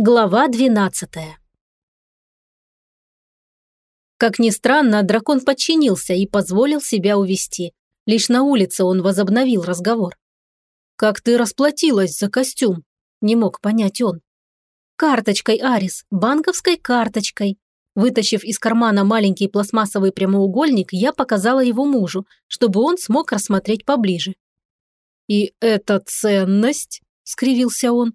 Глава 12 Как ни странно, дракон подчинился и позволил себя увести. Лишь на улице он возобновил разговор. «Как ты расплатилась за костюм?» – не мог понять он. «Карточкой, Арис, банковской карточкой». Вытащив из кармана маленький пластмассовый прямоугольник, я показала его мужу, чтобы он смог рассмотреть поближе. «И это ценность?» – скривился он.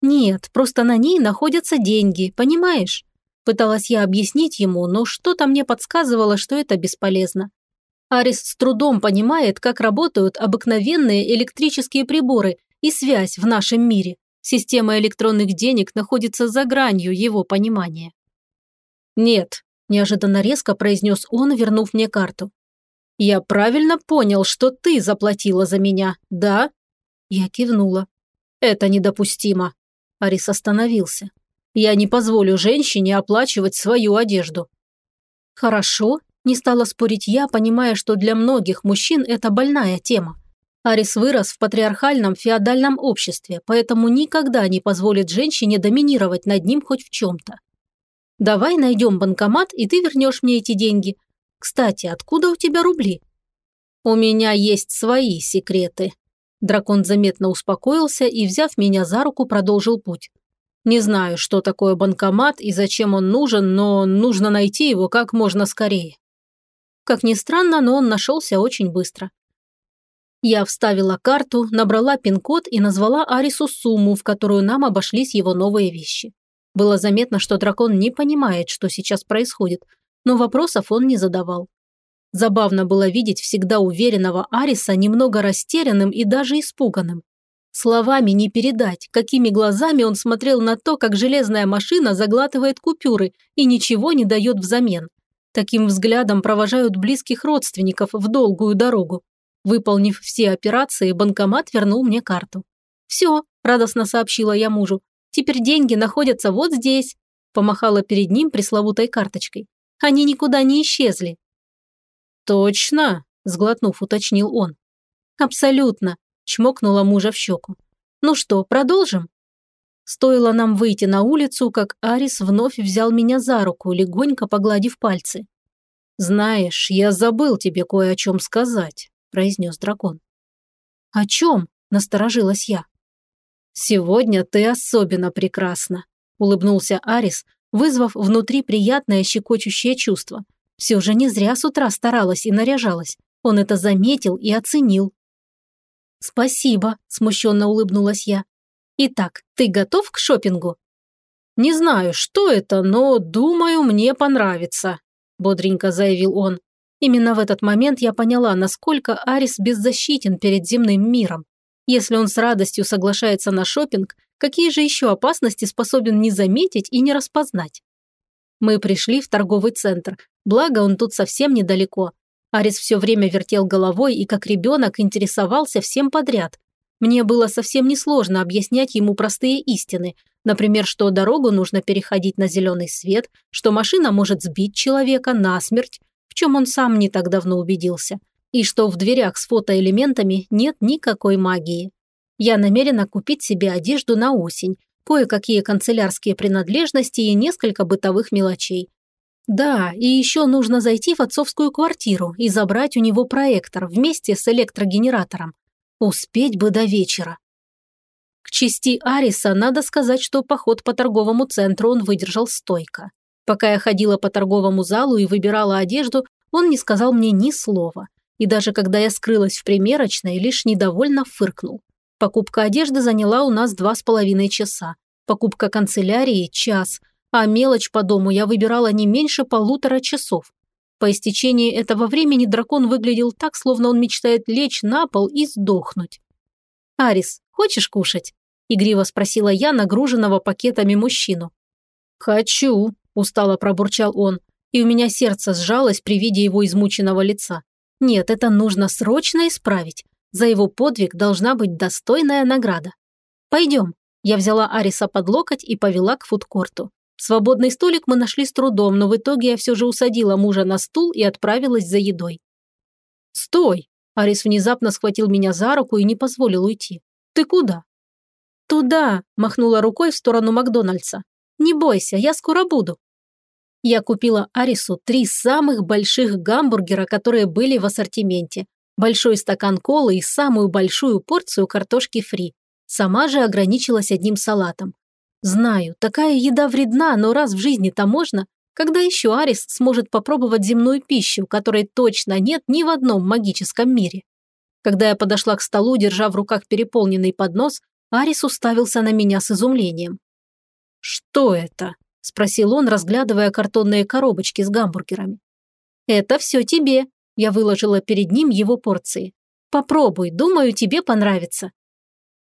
«Нет, просто на ней находятся деньги, понимаешь?» Пыталась я объяснить ему, но что-то мне подсказывало, что это бесполезно. Арис с трудом понимает, как работают обыкновенные электрические приборы и связь в нашем мире. Система электронных денег находится за гранью его понимания. «Нет», – неожиданно резко произнес он, вернув мне карту. «Я правильно понял, что ты заплатила за меня, да?» Я кивнула. «Это недопустимо», Арис остановился. «Я не позволю женщине оплачивать свою одежду». «Хорошо», – не стала спорить я, понимая, что для многих мужчин это больная тема. Арис вырос в патриархальном феодальном обществе, поэтому никогда не позволит женщине доминировать над ним хоть в чем-то. «Давай найдем банкомат, и ты вернешь мне эти деньги. Кстати, откуда у тебя рубли?» «У меня есть свои секреты», Дракон заметно успокоился и, взяв меня за руку, продолжил путь. Не знаю, что такое банкомат и зачем он нужен, но нужно найти его как можно скорее. Как ни странно, но он нашелся очень быстро. Я вставила карту, набрала пин-код и назвала Арису сумму, в которую нам обошлись его новые вещи. Было заметно, что дракон не понимает, что сейчас происходит, но вопросов он не задавал. Забавно было видеть всегда уверенного Ариса немного растерянным и даже испуганным. Словами не передать, какими глазами он смотрел на то, как железная машина заглатывает купюры и ничего не дает взамен. Таким взглядом провожают близких родственников в долгую дорогу. Выполнив все операции, банкомат вернул мне карту. «Все», – радостно сообщила я мужу, – «теперь деньги находятся вот здесь», – помахала перед ним пресловутой карточкой. «Они никуда не исчезли, «Точно?» – сглотнув, уточнил он. «Абсолютно», – чмокнула мужа в щеку. «Ну что, продолжим?» Стоило нам выйти на улицу, как Арис вновь взял меня за руку, легонько погладив пальцы. «Знаешь, я забыл тебе кое о чем сказать», – произнес дракон. «О чем?» – насторожилась я. «Сегодня ты особенно прекрасна», – улыбнулся Арис, вызвав внутри приятное щекочущее чувство – все же не зря с утра старалась и наряжалась. Он это заметил и оценил. «Спасибо», – смущенно улыбнулась я. «Итак, ты готов к шопингу?» «Не знаю, что это, но, думаю, мне понравится», – бодренько заявил он. Именно в этот момент я поняла, насколько Арис беззащитен перед земным миром. Если он с радостью соглашается на шопинг, какие же еще опасности способен не заметить и не распознать? Мы пришли в торговый центр, благо он тут совсем недалеко. Арис все время вертел головой и как ребенок интересовался всем подряд. Мне было совсем несложно объяснять ему простые истины, например, что дорогу нужно переходить на зеленый свет, что машина может сбить человека насмерть, в чем он сам не так давно убедился, и что в дверях с фотоэлементами нет никакой магии. Я намерена купить себе одежду на осень, кое-какие канцелярские принадлежности и несколько бытовых мелочей. Да, и еще нужно зайти в отцовскую квартиру и забрать у него проектор вместе с электрогенератором. Успеть бы до вечера. К чести Ариса надо сказать, что поход по торговому центру он выдержал стойко. Пока я ходила по торговому залу и выбирала одежду, он не сказал мне ни слова. И даже когда я скрылась в примерочной, лишь недовольно фыркнул. Покупка одежды заняла у нас два с половиной часа. Покупка канцелярии – час. А мелочь по дому я выбирала не меньше полутора часов. По истечении этого времени дракон выглядел так, словно он мечтает лечь на пол и сдохнуть. «Арис, хочешь кушать?» – игриво спросила я нагруженного пакетами мужчину. «Хочу», – устало пробурчал он, и у меня сердце сжалось при виде его измученного лица. «Нет, это нужно срочно исправить. За его подвиг должна быть достойная награда. Пойдем. Я взяла Ариса под локоть и повела к фудкорту. Свободный столик мы нашли с трудом, но в итоге я все же усадила мужа на стул и отправилась за едой. «Стой!» Арис внезапно схватил меня за руку и не позволил уйти. «Ты куда?» «Туда!» – махнула рукой в сторону Макдональдса. «Не бойся, я скоро буду». Я купила Арису три самых больших гамбургера, которые были в ассортименте, большой стакан колы и самую большую порцию картошки фри. Сама же ограничилась одним салатом. Знаю, такая еда вредна, но раз в жизни-то можно, когда еще Арис сможет попробовать земную пищу, которой точно нет ни в одном магическом мире? Когда я подошла к столу, держа в руках переполненный поднос, Арис уставился на меня с изумлением. «Что это?» – спросил он, разглядывая картонные коробочки с гамбургерами. «Это все тебе», – я выложила перед ним его порции. «Попробуй, думаю, тебе понравится».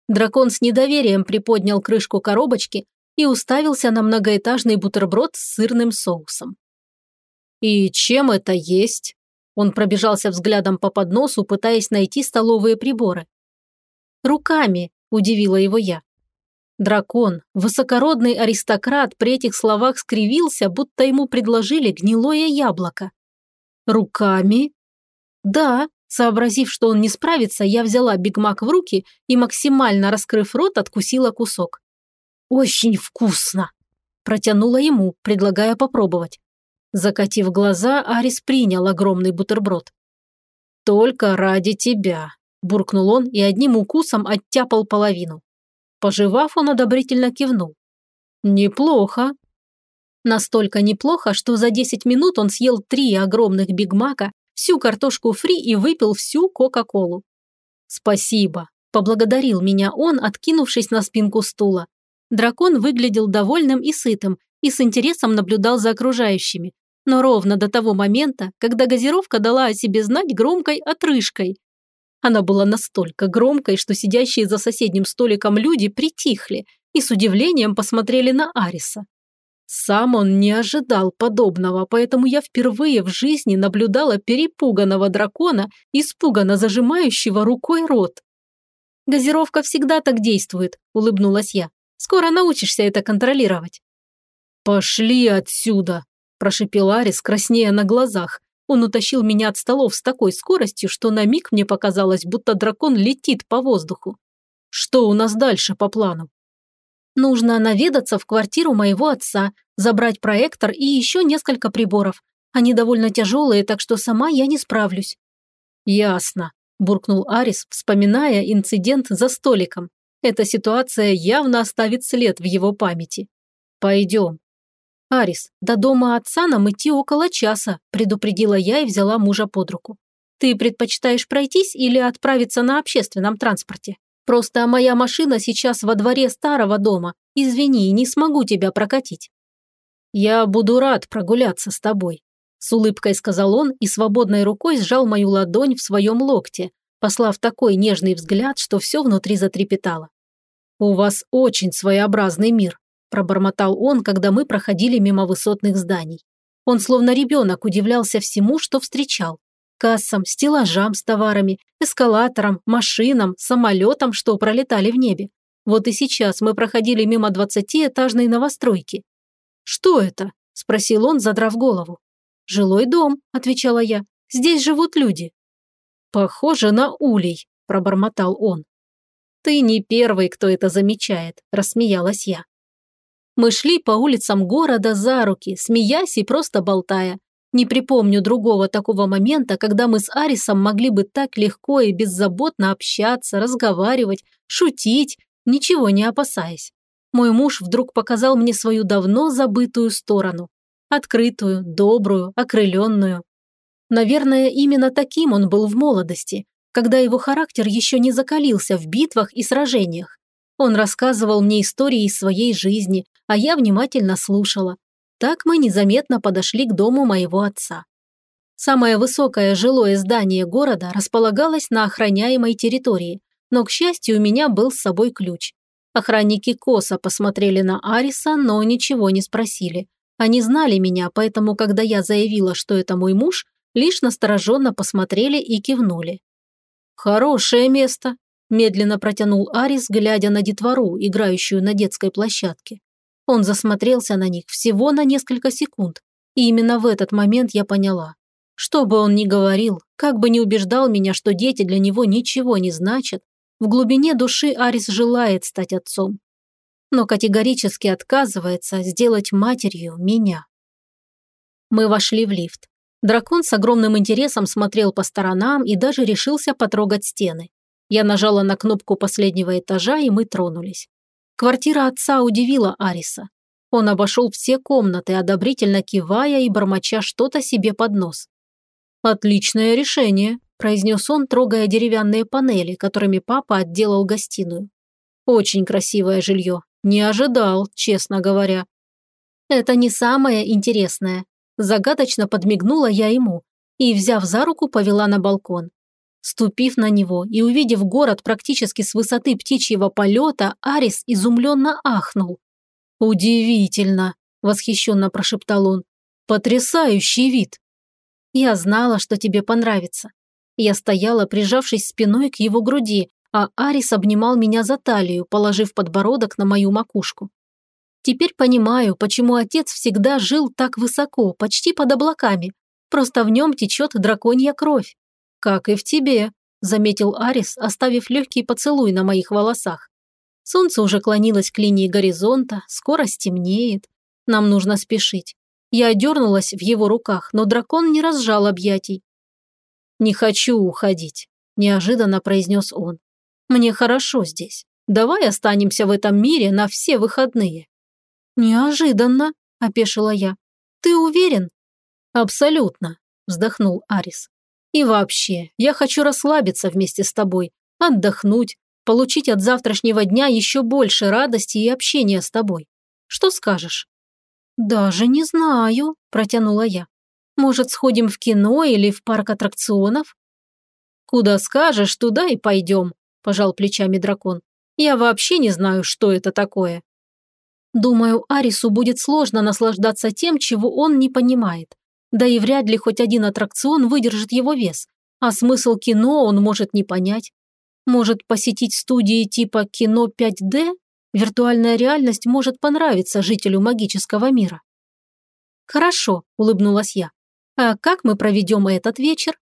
Дракон с недоверием приподнял крышку коробочки и уставился на многоэтажный бутерброд с сырным соусом. «И чем это есть?» Он пробежался взглядом по подносу, пытаясь найти столовые приборы. «Руками», – удивила его я. Дракон, высокородный аристократ, при этих словах скривился, будто ему предложили гнилое яблоко. «Руками?» «Да», сообразив, что он не справится, я взяла бигмак в руки и, максимально раскрыв рот, откусила кусок. «Очень вкусно!» Протянула ему, предлагая попробовать. Закатив глаза, Арис принял огромный бутерброд. «Только ради тебя», – буркнул он и одним укусом оттяпал половину. Пожевав, он одобрительно кивнул. «Неплохо». Настолько неплохо, что за 10 минут он съел три огромных бигмака, всю картошку фри и выпил всю кока-колу. «Спасибо», – поблагодарил меня он, откинувшись на спинку стула. Дракон выглядел довольным и сытым, и с интересом наблюдал за окружающими. Но ровно до того момента, когда газировка дала о себе знать громкой отрыжкой. Она была настолько громкой, что сидящие за соседним столиком люди притихли и с удивлением посмотрели на Ариса. Сам он не ожидал подобного, поэтому я впервые в жизни наблюдала перепуганного дракона, испуганно зажимающего рукой рот. «Газировка всегда так действует», – улыбнулась я. Скоро научишься это контролировать». «Пошли отсюда!» – прошипел Арис, краснея на глазах. Он утащил меня от столов с такой скоростью, что на миг мне показалось, будто дракон летит по воздуху. «Что у нас дальше по плану?» «Нужно наведаться в квартиру моего отца, забрать проектор и еще несколько приборов. Они довольно тяжелые, так что сама я не справлюсь». «Ясно», – буркнул Арис, вспоминая инцидент за столиком. Эта ситуация явно оставит след в его памяти. Пойдем. Арис, до дома отца нам идти около часа, предупредила я и взяла мужа под руку. Ты предпочитаешь пройтись или отправиться на общественном транспорте? Просто моя машина сейчас во дворе старого дома. Извини, не смогу тебя прокатить. Я буду рад прогуляться с тобой, с улыбкой сказал он и свободной рукой сжал мою ладонь в своем локте, послав такой нежный взгляд, что все внутри затрепетало. «У вас очень своеобразный мир», – пробормотал он, когда мы проходили мимо высотных зданий. Он словно ребенок удивлялся всему, что встречал. Кассам, стеллажам с товарами, эскалаторам, машинам, самолетам, что пролетали в небе. Вот и сейчас мы проходили мимо двадцатиэтажной новостройки. «Что это?» – спросил он, задрав голову. «Жилой дом», – отвечала я. «Здесь живут люди». «Похоже на улей», – пробормотал он. «Ты не первый, кто это замечает», – рассмеялась я. Мы шли по улицам города за руки, смеясь и просто болтая. Не припомню другого такого момента, когда мы с Арисом могли бы так легко и беззаботно общаться, разговаривать, шутить, ничего не опасаясь. Мой муж вдруг показал мне свою давно забытую сторону. Открытую, добрую, окрыленную. Наверное, именно таким он был в молодости, когда его характер еще не закалился в битвах и сражениях. Он рассказывал мне истории из своей жизни, а я внимательно слушала. Так мы незаметно подошли к дому моего отца. Самое высокое жилое здание города располагалось на охраняемой территории, но, к счастью, у меня был с собой ключ. Охранники косо посмотрели на Ариса, но ничего не спросили. Они знали меня, поэтому, когда я заявила, что это мой муж, лишь настороженно посмотрели и кивнули. «Хорошее место», – медленно протянул Арис, глядя на детвору, играющую на детской площадке. Он засмотрелся на них всего на несколько секунд, и именно в этот момент я поняла. Что бы он ни говорил, как бы ни убеждал меня, что дети для него ничего не значат, В глубине души Арис желает стать отцом, но категорически отказывается сделать матерью меня. Мы вошли в лифт. Дракон с огромным интересом смотрел по сторонам и даже решился потрогать стены. Я нажала на кнопку последнего этажа, и мы тронулись. Квартира отца удивила Ариса. Он обошел все комнаты, одобрительно кивая и бормоча что-то себе под нос. «Отличное решение», – произнес он, трогая деревянные панели, которыми папа отделал гостиную. «Очень красивое жилье. Не ожидал, честно говоря». «Это не самое интересное», – загадочно подмигнула я ему и, взяв за руку, повела на балкон. Ступив на него и увидев город практически с высоты птичьего полета, Арис изумленно ахнул. «Удивительно!» – восхищенно прошептал он. «Потрясающий вид!» «Я знала, что тебе понравится». Я стояла, прижавшись спиной к его груди, а Арис обнимал меня за талию, положив подбородок на мою макушку. Теперь понимаю, почему отец всегда жил так высоко, почти под облаками. Просто в нем течет драконья кровь. «Как и в тебе», – заметил Арис, оставив легкий поцелуй на моих волосах. Солнце уже клонилось к линии горизонта, скоро стемнеет. Нам нужно спешить. Я дернулась в его руках, но дракон не разжал объятий. «Не хочу уходить», – неожиданно произнес он. «Мне хорошо здесь. Давай останемся в этом мире на все выходные». «Неожиданно», – опешила я. «Ты уверен?» «Абсолютно», – вздохнул Арис. И вообще, я хочу расслабиться вместе с тобой, отдохнуть, получить от завтрашнего дня еще больше радости и общения с тобой. Что скажешь?» «Даже не знаю», – протянула я. «Может, сходим в кино или в парк аттракционов?» «Куда скажешь, туда и пойдем», – пожал плечами дракон. «Я вообще не знаю, что это такое». Думаю, Арису будет сложно наслаждаться тем, чего он не понимает. Да и вряд ли хоть один аттракцион выдержит его вес, а смысл кино он может не понять. Может посетить студии типа кино 5D? Виртуальная реальность может понравиться жителю магического мира. Хорошо, улыбнулась я. А как мы проведем этот вечер?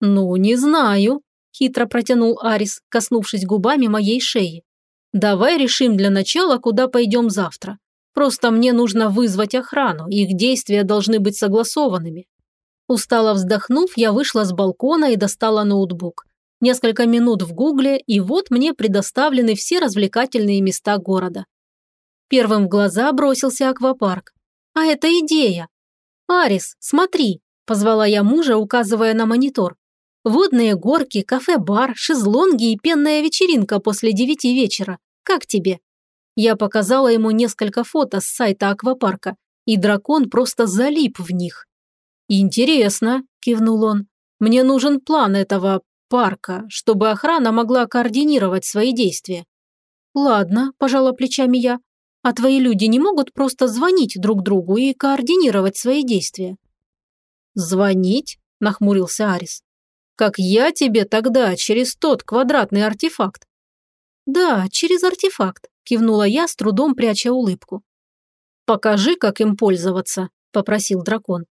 Ну, не знаю, хитро протянул Арис, коснувшись губами моей шеи. Давай решим для начала, куда пойдем завтра. Просто мне нужно вызвать охрану, их действия должны быть согласованными. Устало вздохнув, я вышла с балкона и достала ноутбук. Несколько минут в гугле, и вот мне предоставлены все развлекательные места города. Первым в глаза бросился аквапарк. А это идея! «Арис, смотри!» – позвала я мужа, указывая на монитор. «Водные горки, кафе-бар, шезлонги и пенная вечеринка после девяти вечера. Как тебе?» Я показала ему несколько фото с сайта аквапарка, и дракон просто залип в них. «Интересно», – кивнул он. «Мне нужен план этого парка, чтобы охрана могла координировать свои действия». «Ладно», – пожала плечами я. «А твои люди не могут просто звонить друг другу и координировать свои действия?» «Звонить?» – нахмурился Арис. «Как я тебе тогда через тот квадратный артефакт?» «Да, через артефакт кивнула я, с трудом пряча улыбку. «Покажи, как им пользоваться», – попросил дракон.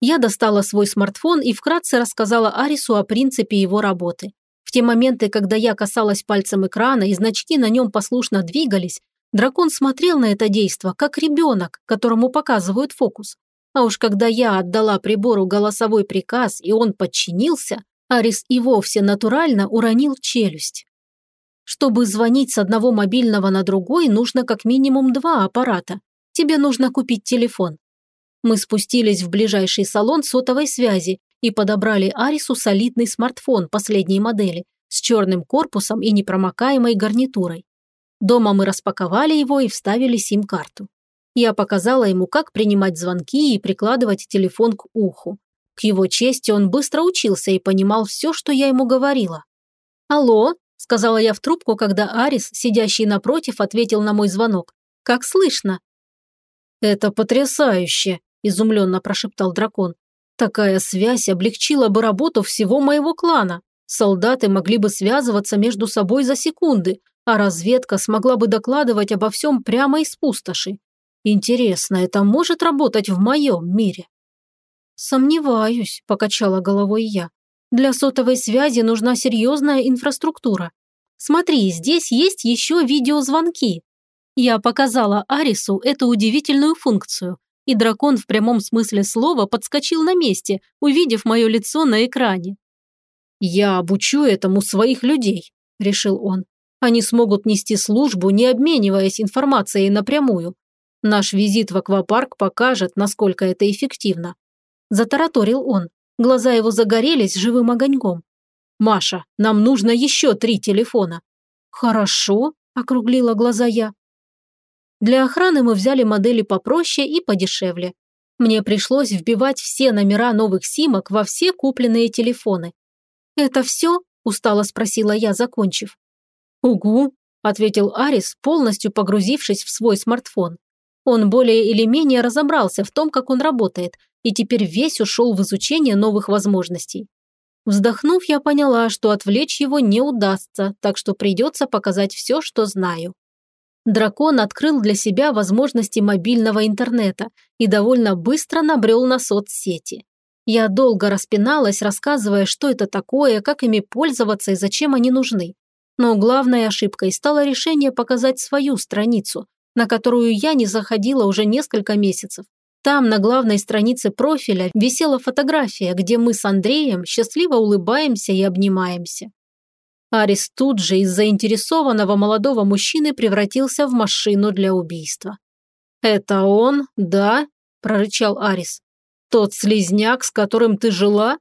Я достала свой смартфон и вкратце рассказала Арису о принципе его работы. В те моменты, когда я касалась пальцем экрана и значки на нем послушно двигались, дракон смотрел на это действо, как ребенок, которому показывают фокус. А уж когда я отдала прибору голосовой приказ и он подчинился, Арис и вовсе натурально уронил челюсть. Чтобы звонить с одного мобильного на другой, нужно как минимум два аппарата. Тебе нужно купить телефон. Мы спустились в ближайший салон сотовой связи и подобрали Арису солидный смартфон последней модели с черным корпусом и непромокаемой гарнитурой. Дома мы распаковали его и вставили сим-карту. Я показала ему, как принимать звонки и прикладывать телефон к уху. К его чести он быстро учился и понимал все, что я ему говорила. «Алло, сказала я в трубку, когда Арис, сидящий напротив, ответил на мой звонок. «Как слышно?» «Это потрясающе!» – изумленно прошептал дракон. «Такая связь облегчила бы работу всего моего клана. Солдаты могли бы связываться между собой за секунды, а разведка смогла бы докладывать обо всем прямо из пустоши. Интересно, это может работать в моем мире?» «Сомневаюсь», – покачала головой я. Для сотовой связи нужна серьезная инфраструктура. Смотри, здесь есть еще видеозвонки. Я показала Арису эту удивительную функцию, и дракон в прямом смысле слова подскочил на месте, увидев мое лицо на экране. «Я обучу этому своих людей», – решил он. «Они смогут нести службу, не обмениваясь информацией напрямую. Наш визит в аквапарк покажет, насколько это эффективно». Затараторил он. Глаза его загорелись живым огоньком. «Маша, нам нужно еще три телефона». «Хорошо», – округлила глаза я. Для охраны мы взяли модели попроще и подешевле. Мне пришлось вбивать все номера новых симок во все купленные телефоны. «Это все?» – устало спросила я, закончив. «Угу», – ответил Арис, полностью погрузившись в свой смартфон. Он более или менее разобрался в том, как он работает, и теперь весь ушел в изучение новых возможностей. Вздохнув, я поняла, что отвлечь его не удастся, так что придется показать все, что знаю. Дракон открыл для себя возможности мобильного интернета и довольно быстро набрел на соцсети. Я долго распиналась, рассказывая, что это такое, как ими пользоваться и зачем они нужны. Но главной ошибкой стало решение показать свою страницу, на которую я не заходила уже несколько месяцев. Там на главной странице профиля висела фотография, где мы с Андреем счастливо улыбаемся и обнимаемся. Арис тут же из заинтересованного молодого мужчины превратился в машину для убийства. «Это он, да?» – прорычал Арис. «Тот слизняк, с которым ты жила?»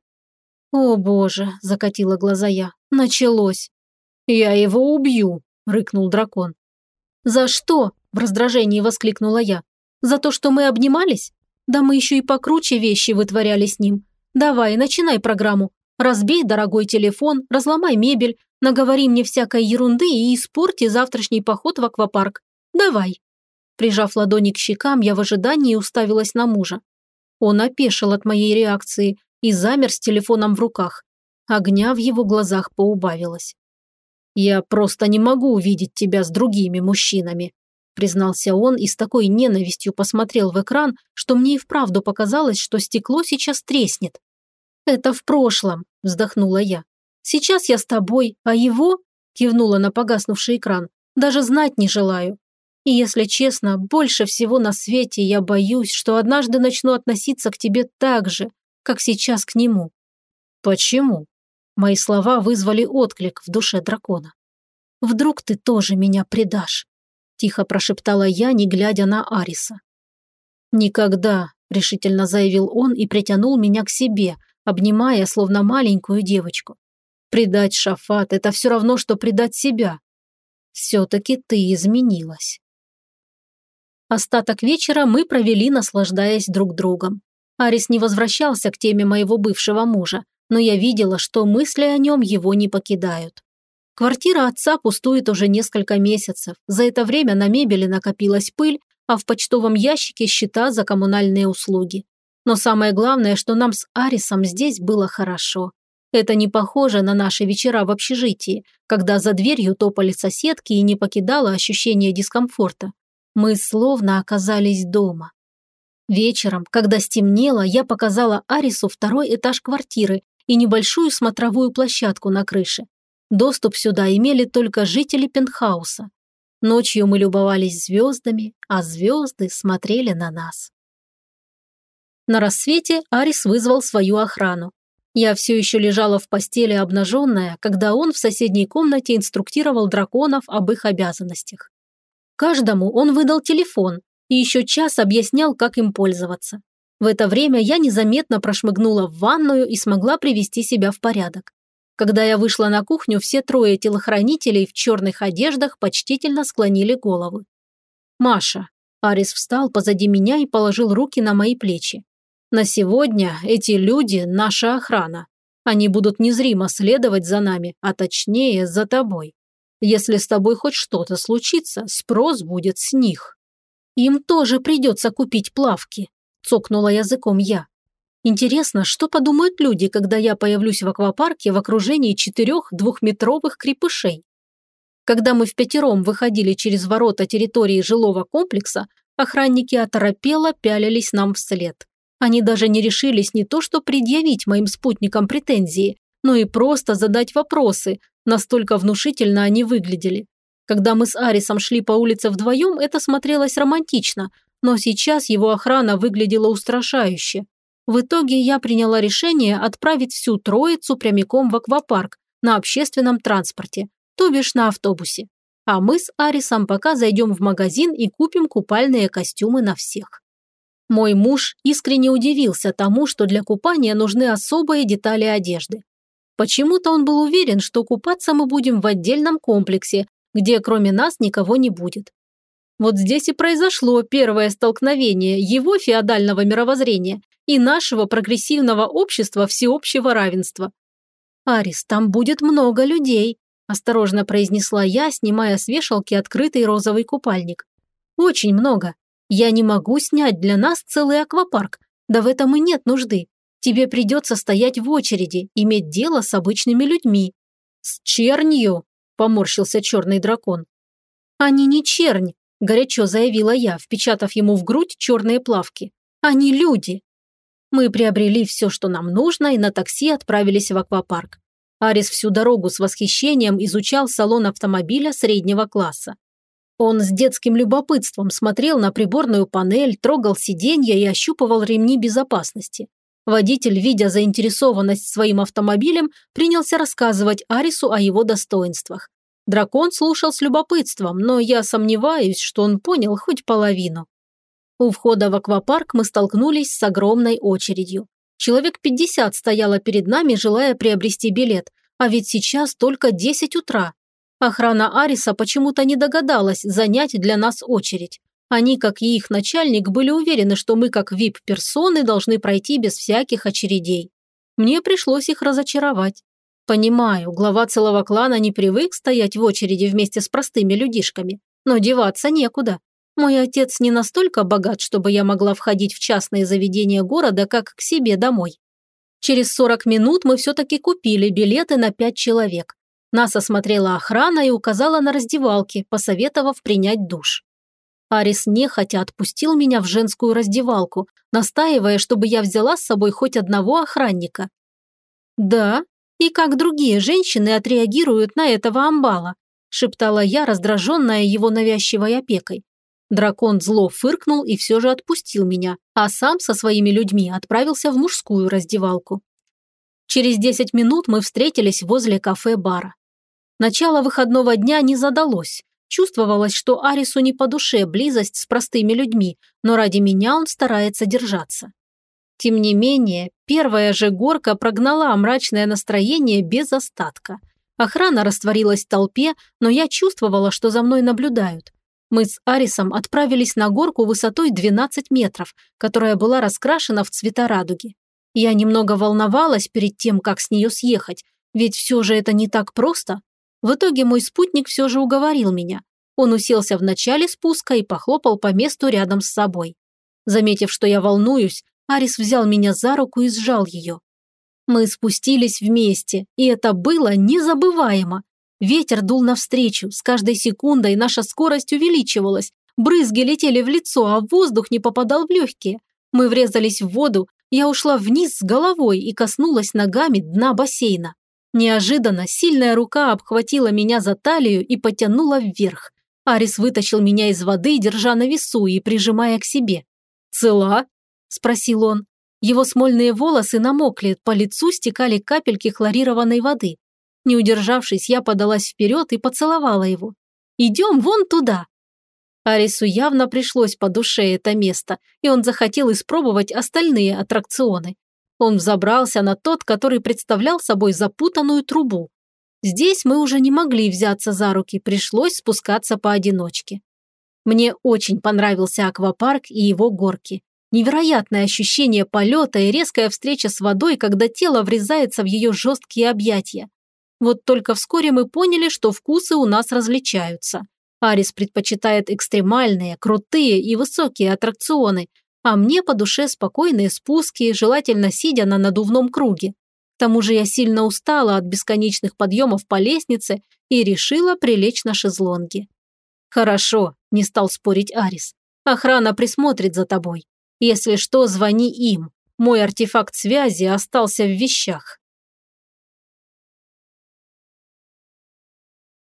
«О боже!» – закатила глаза я. «Началось!» «Я его убью!» – рыкнул дракон. «За что?» – в раздражении воскликнула я. «За то, что мы обнимались? Да мы еще и покруче вещи вытворяли с ним. Давай, начинай программу. Разбей дорогой телефон, разломай мебель, наговори мне всякой ерунды и испорти завтрашний поход в аквапарк. Давай». Прижав ладони к щекам, я в ожидании уставилась на мужа. Он опешил от моей реакции и замер с телефоном в руках. Огня в его глазах поубавилось. «Я просто не могу увидеть тебя с другими мужчинами», признался он и с такой ненавистью посмотрел в экран, что мне и вправду показалось, что стекло сейчас треснет. «Это в прошлом», – вздохнула я. «Сейчас я с тобой, а его?» – кивнула на погаснувший экран. «Даже знать не желаю. И если честно, больше всего на свете я боюсь, что однажды начну относиться к тебе так же, как сейчас к нему». «Почему?» Мои слова вызвали отклик в душе дракона. «Вдруг ты тоже меня предашь?» тихо прошептала я, не глядя на Ариса. «Никогда», – решительно заявил он и притянул меня к себе, обнимая, словно маленькую девочку. «Предать Шафат – это все равно, что предать себя. Все-таки ты изменилась». Остаток вечера мы провели, наслаждаясь друг другом. Арис не возвращался к теме моего бывшего мужа, но я видела, что мысли о нем его не покидают. Квартира отца пустует уже несколько месяцев. За это время на мебели накопилась пыль, а в почтовом ящике счета за коммунальные услуги. Но самое главное, что нам с Арисом здесь было хорошо. Это не похоже на наши вечера в общежитии, когда за дверью топали соседки и не покидало ощущение дискомфорта. Мы словно оказались дома. Вечером, когда стемнело, я показала Арису второй этаж квартиры и небольшую смотровую площадку на крыше. Доступ сюда имели только жители пентхауса. Ночью мы любовались звездами, а звезды смотрели на нас. На рассвете Арис вызвал свою охрану. Я все еще лежала в постели обнаженная, когда он в соседней комнате инструктировал драконов об их обязанностях. Каждому он выдал телефон и еще час объяснял, как им пользоваться. В это время я незаметно прошмыгнула в ванную и смогла привести себя в порядок. Когда я вышла на кухню, все трое телохранителей в черных одеждах почтительно склонили головы. «Маша». Арис встал позади меня и положил руки на мои плечи. «На сегодня эти люди – наша охрана. Они будут незримо следовать за нами, а точнее за тобой. Если с тобой хоть что-то случится, спрос будет с них». «Им тоже придется купить плавки», – цокнула языком я. Интересно, что подумают люди, когда я появлюсь в аквапарке в окружении четырех двухметровых крепышей? Когда мы в пятером выходили через ворота территории жилого комплекса, охранники оторопело пялились нам вслед. Они даже не решились не то что предъявить моим спутникам претензии, но и просто задать вопросы, Настолько внушительно они выглядели. Когда мы с Арисом шли по улице вдвоем, это смотрелось романтично, но сейчас его охрана выглядела устрашающе. В итоге я приняла решение отправить всю троицу прямиком в аквапарк на общественном транспорте, то бишь на автобусе. А мы с Арисом пока зайдем в магазин и купим купальные костюмы на всех. Мой муж искренне удивился тому, что для купания нужны особые детали одежды. Почему-то он был уверен, что купаться мы будем в отдельном комплексе, где кроме нас никого не будет. Вот здесь и произошло первое столкновение его феодального мировоззрения и нашего прогрессивного общества всеобщего равенства. «Арис, там будет много людей», – осторожно произнесла я, снимая с вешалки открытый розовый купальник. «Очень много. Я не могу снять для нас целый аквапарк. Да в этом и нет нужды. Тебе придется стоять в очереди, иметь дело с обычными людьми». «С чернью», – поморщился черный дракон. «Они не чернь», – горячо заявила я, впечатав ему в грудь черные плавки. «Они люди». Мы приобрели все, что нам нужно, и на такси отправились в аквапарк. Арис всю дорогу с восхищением изучал салон автомобиля среднего класса. Он с детским любопытством смотрел на приборную панель, трогал сиденья и ощупывал ремни безопасности. Водитель, видя заинтересованность своим автомобилем, принялся рассказывать Арису о его достоинствах. Дракон слушал с любопытством, но я сомневаюсь, что он понял хоть половину. У входа в аквапарк мы столкнулись с огромной очередью. Человек 50 стояло перед нами, желая приобрести билет, а ведь сейчас только 10 утра. Охрана Ариса почему-то не догадалась занять для нас очередь. Они, как и их начальник, были уверены, что мы, как вип-персоны, должны пройти без всяких очередей. Мне пришлось их разочаровать. Понимаю, глава целого клана не привык стоять в очереди вместе с простыми людишками, но деваться некуда. Мой отец не настолько богат, чтобы я могла входить в частные заведения города, как к себе домой. Через 40 минут мы все-таки купили билеты на 5 человек. Нас осмотрела охрана и указала на раздевалки, посоветовав принять душ. Арис нехотя отпустил меня в женскую раздевалку, настаивая, чтобы я взяла с собой хоть одного охранника. «Да, и как другие женщины отреагируют на этого амбала?» шептала я, раздраженная его навязчивой опекой. Дракон зло фыркнул и все же отпустил меня, а сам со своими людьми отправился в мужскую раздевалку. Через 10 минут мы встретились возле кафе-бара. Начало выходного дня не задалось, Чувствовалось, что Арису не по душе близость с простыми людьми, но ради меня он старается держаться. Тем не менее, первая же горка прогнала мрачное настроение без остатка. Охрана растворилась в толпе, но я чувствовала, что за мной наблюдают. Мы с Арисом отправились на горку высотой 12 метров, которая была раскрашена в цвета радуги. Я немного волновалась перед тем, как с нее съехать, ведь все же это не так просто. В итоге мой спутник все же уговорил меня. Он уселся в начале спуска и похлопал по месту рядом с собой. Заметив, что я волнуюсь, Арис взял меня за руку и сжал ее. Мы спустились вместе, и это было незабываемо. Ветер дул навстречу, с каждой секундой наша скорость увеличивалась, брызги летели в лицо, а воздух не попадал в легкие. Мы врезались в воду, я ушла вниз с головой и коснулась ногами дна бассейна. Неожиданно сильная рука обхватила меня за талию и потянула вверх. Арис вытащил меня из воды, держа на весу и прижимая к себе. «Цела?» – спросил он. Его смольные волосы намокли, по лицу стекали капельки хлорированной воды. Не удержавшись, я подалась вперед и поцеловала его. «Идем вон туда!» Арису явно пришлось по душе это место, и он захотел испробовать остальные аттракционы. Он взобрался на тот, который представлял собой запутанную трубу. Здесь мы уже не могли взяться за руки, пришлось спускаться поодиночке. Мне очень понравился аквапарк и его горки. Невероятное ощущение полета и резкая встреча с водой, когда тело врезается в ее жесткие объятия. Вот только вскоре мы поняли, что вкусы у нас различаются. Арис предпочитает экстремальные, крутые и высокие аттракционы, а мне по душе спокойные спуски, желательно сидя на надувном круге. К тому же я сильно устала от бесконечных подъемов по лестнице и решила прилечь на шезлонге. «Хорошо», – не стал спорить Арис. «Охрана присмотрит за тобой. Если что, звони им. Мой артефакт связи остался в вещах».